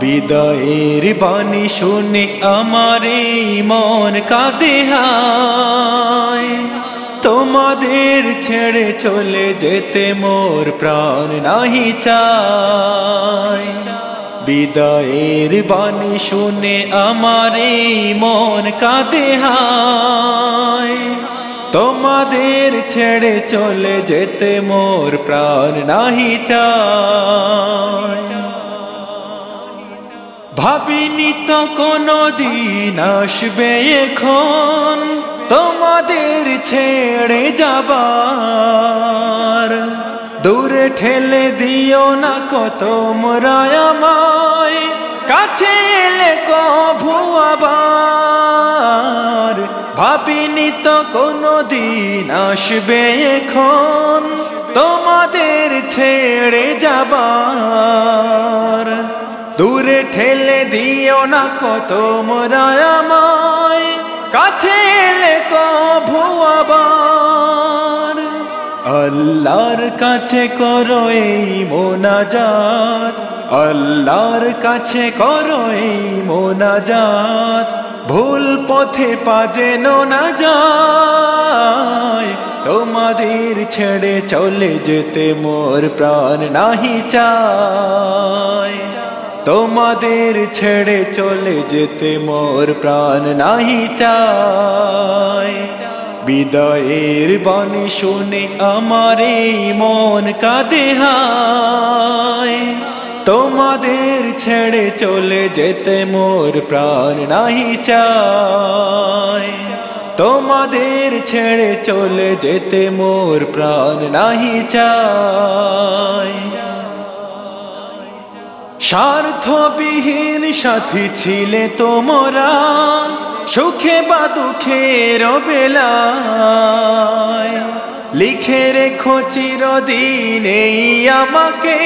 বিদায়ের বাণী শুনে আমার মন কাঁদে হায়। তোমাদের ছেড়ে চলে যেতে মোর প্রাণ নাহি চায়। বিদায়ের বাণী শুনে আমার এই মন কাঁদে তোমাদের ছেড়ে চলে যেতে মোর প্রাণ নাহি চায়। ভাবিনি তো কোনো দিন আসবে এখন। তোমাদের ছেড়ে যাবার। দূরে ঠেলে দিও না কত মোরায়ামায় কাছে এলে কভু আবার। ভাবিনি তো কোনো দিন আসবে এখন। তোমাদের ছেড়ে যাবার। দূরে ঠেলে দিও না কত মোরায়ামায় কাছে কভু আবার আল্লাহর কাছে করো এই মোনাজাত। আল্লাহর কাছে করো এই মোনাজাত। ভুল পথে পাজেন না যায়। তোমাদের ছেড়ে চলে যেতে মোর প্রাণ নাহি চায়। তোমাদের ছেড়ে চলে যেতে মোর প্রাণ নাহি চায়। বিদায়ের বাণী শুনে আমার এই মন কাঁদে হায়। তোমাদের ছেড়ে চলে যেতে মোর প্রাণ নাহি চায়। তোমাদের ছেড়ে চলে যেতে মোর প্রাণ নাহি চায়। স্বার্থবিহীন সাথী ছিলে তোমরা, সুখে বা দুঃখের বেলায় লিখে রেখো চিরদিন এই আমাকে,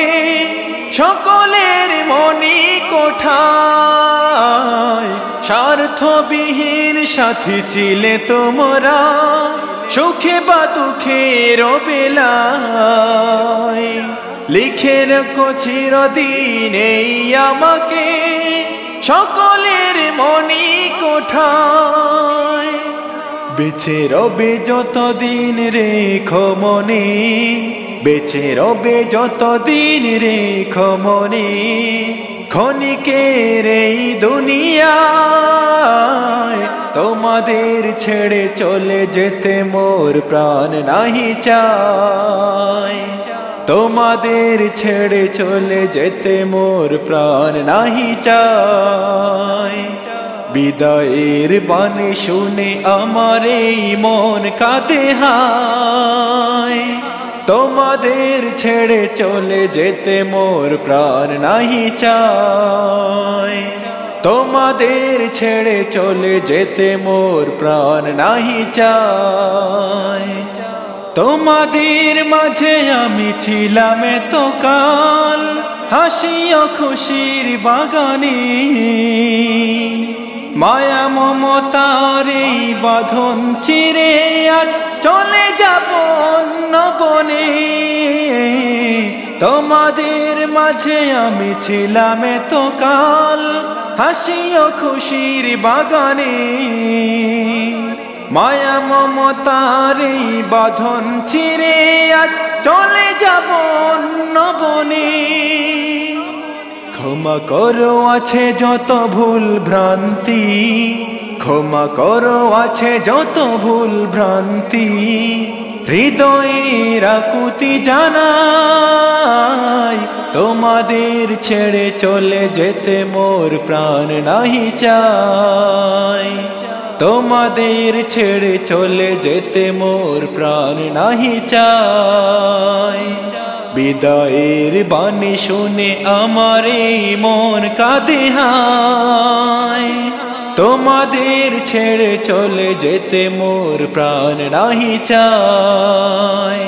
সকলের মনি কোঠায়। স্বার্থবিহীন সাথী ছিলে তোমরা, সুখে বা দুঃখের বেলায় লিখে রেখো চিরদিন এই আমাকে। সকলের মনি কোঠায়। বেছে রবে যতদিন রেখো মনে। বেছে রবে যতদিন রেখো মনে। ক্ষণিকের এই দুনিয়ায় তোমাদের ছেড়ে চলে যেতে মোর প্রাণ নাহি চায়। তোমাদের ছেড়ে চলে যেতে মোর প্রাণ নাহি চায়। বিদায়ের বাণী শুনে আমার এই মন কাঁদে হায়। তোমাদের ছেড়ে চলে যেতে মোর প্রাণ নাহি চায়। তোমাদের ছেড়ে চলে যেতে মোর প্রাণ নাহি চায়। তোমাদের মাঝে আমি ছিলাম তো কাল হাসিও খুশির বাগানে। মায়া মমতার এই বাঁধন চিরে আজ চলে যাব বনে। তোমাদের মাঝে আমি ছিলাম তো কাল হাসিও খুশির বাগানে। মায়া মমতার এই বাঁধন চিরে আজ চলে যাব নবনে। ক্ষমা করো, আছে যত ভুল ভ্রান্তি। ক্ষমা করো, আছে যত ভুল ভ্রান্তি। হৃদয়ের আকুতি জানাই, তোমাদের ছেড়ে চলে যেতে মোর প্রাণ নাহি চাই তোমাদের ছেড়ে চলে যেতে মোর প্রাণ নাহি চাই বিদায়ের বাণী শুনে আমার মন কাঁদে হায়। তোমাদের ছেড়ে চলে যেতে মোর প্রাণ নাহি চায়।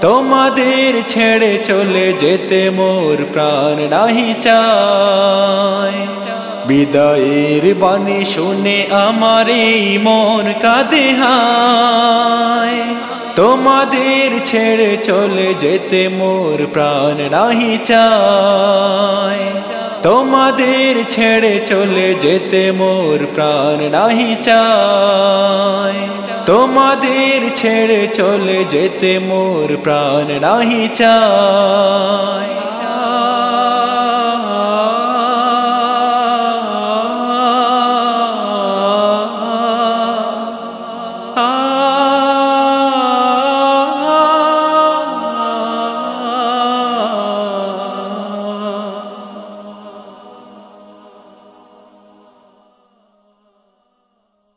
তোমাদের ছেড়ে চলে যেতে মোর প্রাণ নাহি চায়। বিদায়ের বাণী শুনে আমার এই মন কাঁদে তোমাদের ছেড়ে চলে যেতে মোর প্রাণ নাহি চায়। তোমাদের ছেড়ে চলে যেতে মোর প্রাণ নাহি চায়। তোমাদের ছেড়ে চলে যেতে মোর প্রাণ নাহি চায়।